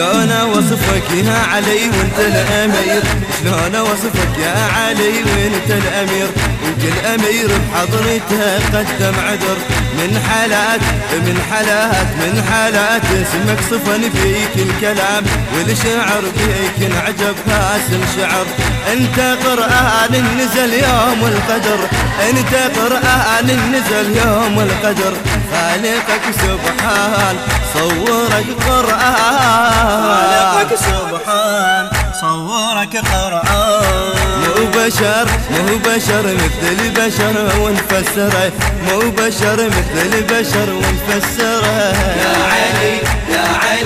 اوصفك يا علي وانت الأمير شلون اوصفك يا علي وانت الأمير. وكل امير بحضرته قدم عذر من حالات من حالات من حالات. اسمك صفن فيك الكلام والشعر فيك انعجب فاس الشعر. انت قرآن نزل يوم القدر انت قرآن نزل يوم القدر. خالقك سبحان صورك قرآن. خالقك سبحان صورك قرآن. مو بشر مو بشر مثل البشر ونفسره مو بشر مثل البشر ونفسره يا علي يا علي.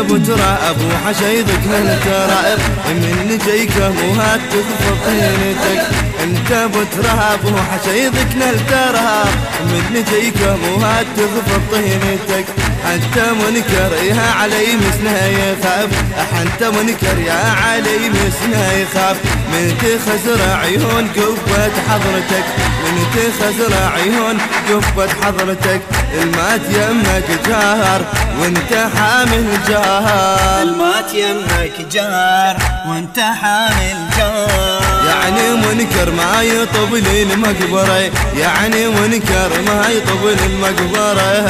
أبو تراب وحشيضك من تراب من جيك مو هات تخفض طينتك انت أبو تراب وحشيضك نل تراب مو هات تخفض طينتك. حتى منكر يا علي مسنا يخاف. حتى منكر يا علي مسنا يخاف. من تخزر عيون قوة حضرتك. من تخزر عيون قوة حضرتك. المات يمك جار وانت حامل جار. المات يمك جار وانت حامل جار. يعني منكر ما يطبل المقبرة يعني منكر ما يطبل المقبرة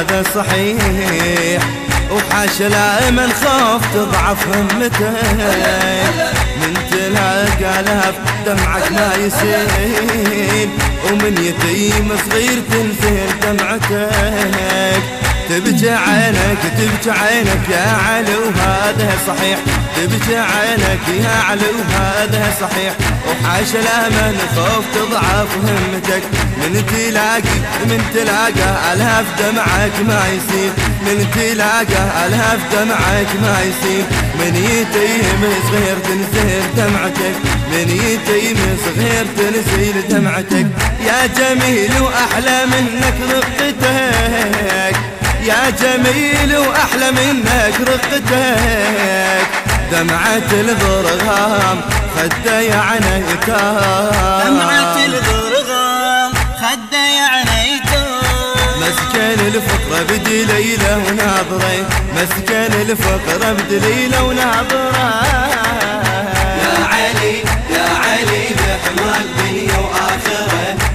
هذا صحيح وحاش لا من خوف تضعف همتك من تلاقى لهف دمعك ما يسيل ومن يتيم صغير تنزل دمعتك تبكي عينك تبكي عينك يا علو هذا صحيح. تبكي عينك يا علو هذا صحيح. وحاش لا من خوف تضعف همتك. من تلاقي من تلاقى الهف دمعك ما يسيل من تلاقى الهف دمعك ما يسيل من يتيم صغير تنزل دمعتك. من يتيم صغير تنزل دمعتك. يا جميل وأحلى منك رقتك يا جميل وأحلى منك رقتك دمعة الضرغام خده يا عنيتام دمعة الغرغام خده يعنيتم مسكن الفقرة بدليلة وناظرة مسكن الفقرة بدليلة وناظرة. يا علي يا علي بحماك دنيا وآخرة.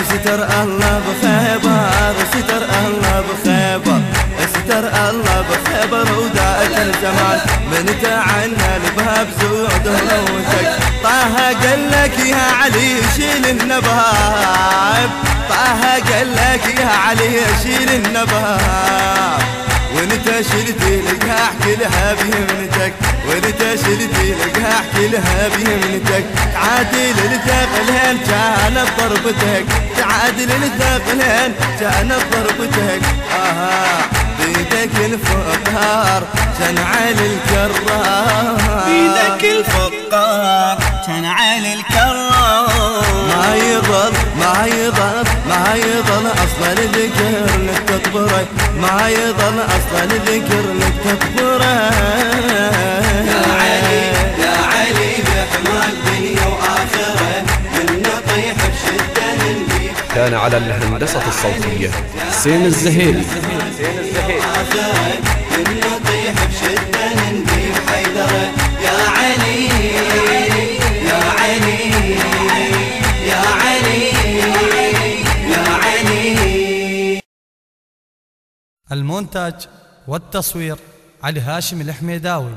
استر الله بخيبر استر الله بخيبر استر الله بخيبر وداءك الزمان من تعنى الباب زود هروتك طه قال لك يا علي شيل النباب. طه قال لك يا علي شيل النباب. وانت شلتي لك احكي لها بيمنتك وانت شلتي لك احكي لها بيمنتك تعادل الثقلين كانت ضربتك. تعادل الثقلين كانت ضربتك. أها بيدك الفقار كان على الكرار بيدك الفقار كان علي الكرام ما يضل ما يضل ما يضل أصلا ذكر لك تكبره ما يضل أصلا ذكر لك تكبره يا علي يا علي وآخرة. من نطيح نندي كان على الهندسة الصوتية حسين الزهيري. آخرة من المونتاج والتصوير علي هاشم الحميداوي.